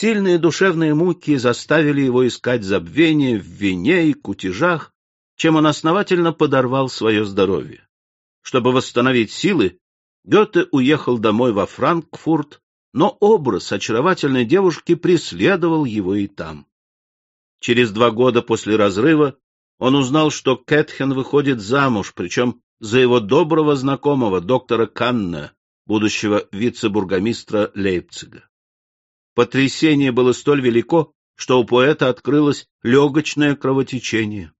Сильные душевные муки заставили его искать забвение в вине и кутежах, чем он основательно подорвал свое здоровье. Чтобы восстановить силы, Гёте уехал домой во Франкфурт, но образ очаровательной девушки преследовал его и там. Через два года после разрыва он узнал, что Кэтхен выходит замуж, причем за его доброго знакомого, доктора Канна, будущего вице-бургомистра Лейпцига. Потрясение было столь велико, что у поэта открылось легочное кровотечение.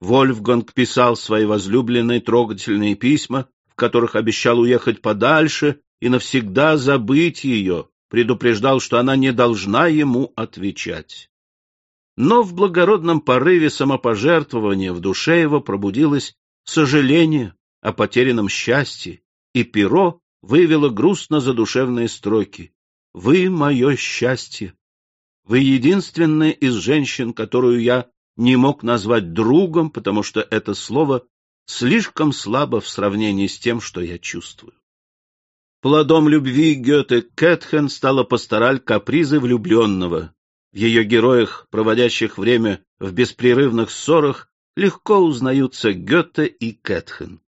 Вольфганг писал свои возлюбленные трогательные письма, в которых обещал уехать подальше и навсегда забыть ее, предупреждал, что она не должна ему отвечать. Но в благородном порыве самопожертвования в душе его пробудилось сожаление о потерянном счастье, и перо вывело грустно задушевные строки. «Вы — мое счастье. Вы единственная из женщин, которую я не мог назвать другом, потому что это слово слишком слабо в сравнении с тем, что я чувствую. Плодом любви Гёте Кэтхен стала пастораль капризы влюбленного. В ее героях, проводящих время в беспрерывных ссорах, легко узнаются Гёте и Кэтхен.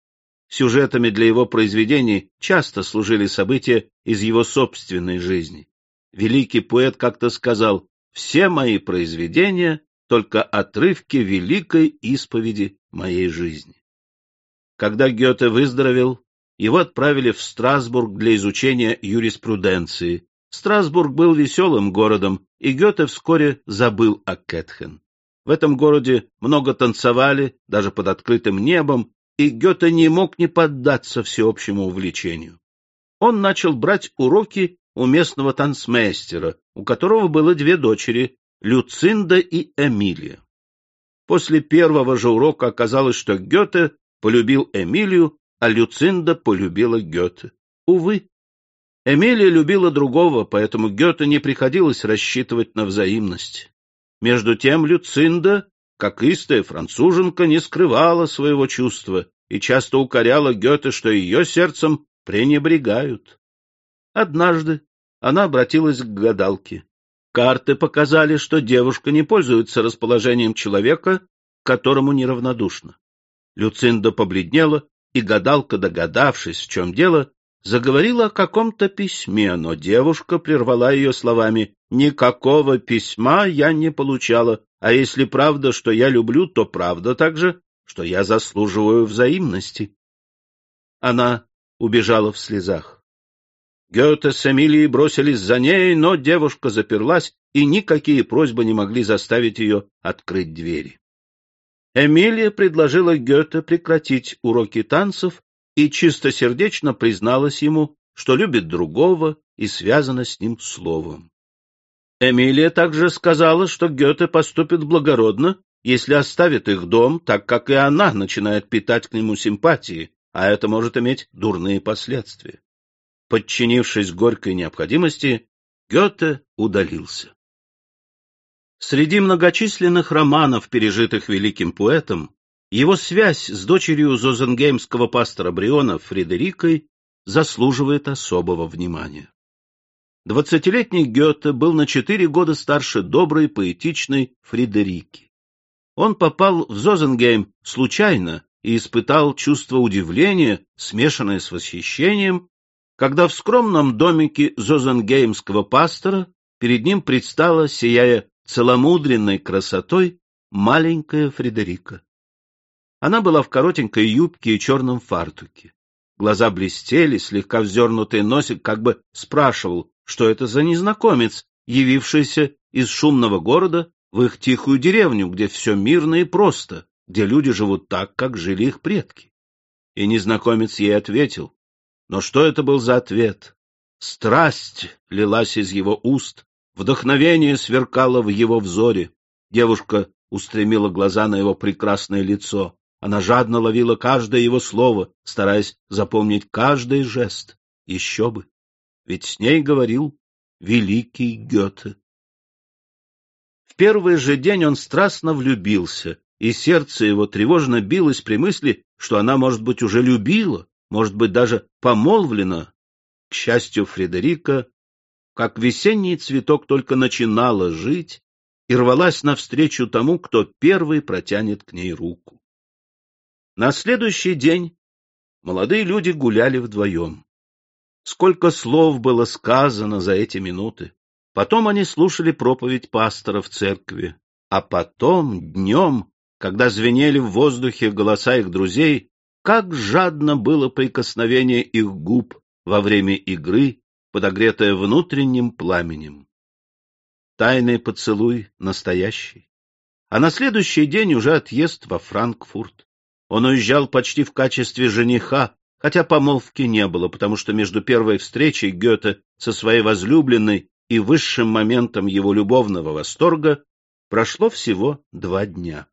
Сюжетами для его произведений часто служили события из его собственной жизни. Великий поэт как-то сказал «Все мои произведения — только отрывки великой исповеди моей жизни». Когда Гёте выздоровел, его отправили в Страсбург для изучения юриспруденции. Страсбург был веселым городом, и Гёте вскоре забыл о Кетхен. В этом городе много танцевали, даже под открытым небом, и Гёте не мог не поддаться всеобщему увлечению. Он начал брать уроки у местного танцмейстера, у которого было две дочери, Люцинда и Эмилия. После первого же урока оказалось, что Гёте полюбил Эмилию, а Люцинда полюбила Гёте. Увы, Эмилия любила другого, поэтому Гёте не приходилось рассчитывать на взаимность. Между тем Люцинда, как истая француженка, не скрывала своего чувства и часто укоряла Гёте, что ее сердцем пренебрегают. Однажды она обратилась к гадалке. Карты показали, что девушка не пользуется расположением человека, которому неравнодушна. Люцинда побледнела, и гадалка, догадавшись, в чем дело, заговорила о каком-то письме, но девушка прервала ее словами «Никакого письма я не получала, а если правда, что я люблю, то правда также, что я заслуживаю взаимности». Она убежала в слезах. Гёте с Эмилией бросились за ней, но девушка заперлась, и никакие просьбы не могли заставить ее открыть двери. Эмилия предложила Гёте прекратить уроки танцев и чистосердечно призналась ему, что любит другого и связана с ним словом. Эмилия также сказала, что Гёте поступит благородно, если оставит их дом, так как и она начинает питать к нему симпатии, а это может иметь дурные последствия. Подчинившись горькой необходимости, Гёте удалился. Среди многочисленных романов, пережитых великим поэтом, его связь с дочерью зозенгеймского пастора Бриона Фредерикой заслуживает особого внимания. Двадцатилетний Гёте был на четыре года старше доброй, поэтичной Фредерики. Он попал в Зозенгейм случайно и испытал чувство удивления, смешанное с восхищением, когда в скромном домике зозенгеймского пастора перед ним предстала, сияя целомудренной красотой маленькая Фредерика. Она была в коротенькой юбке и черном фартуке. Глаза блестели, слегка вздернутый носик как бы спрашивал, что это за незнакомец, явившийся из шумного города в их тихую деревню, где все мирно и просто, где люди живут так, как жили их предки. И незнакомец ей ответил. Но что это был за ответ? Страсть лилась из его уст, Вдохновение сверкало в его взоре. Девушка устремила глаза на его прекрасное лицо. Она жадно ловила каждое его слово, стараясь запомнить каждый жест. Еще бы! Ведь с ней говорил великий Гёте. В первый же день он страстно влюбился, и сердце его тревожно билось при мысли, что она, может быть, уже любила, может быть, даже помолвлена. К счастью, Фредерика как весенний цветок только начинала жить и рвалась навстречу тому, кто первый протянет к ней руку. На следующий день молодые люди гуляли вдвоем. Сколько слов было сказано за эти минуты. Потом они слушали проповедь пастора в церкви, а потом, днем, когда звенели в воздухе голоса их друзей, как жадно было прикосновение их губ во время игры, подогретое внутренним пламенем. Тайный поцелуй настоящий. А на следующий день уже отъезд во Франкфурт. Он уезжал почти в качестве жениха, хотя помолвки не было, потому что между первой встречей Гёте со своей возлюбленной и высшим моментом его любовного восторга прошло всего два дня.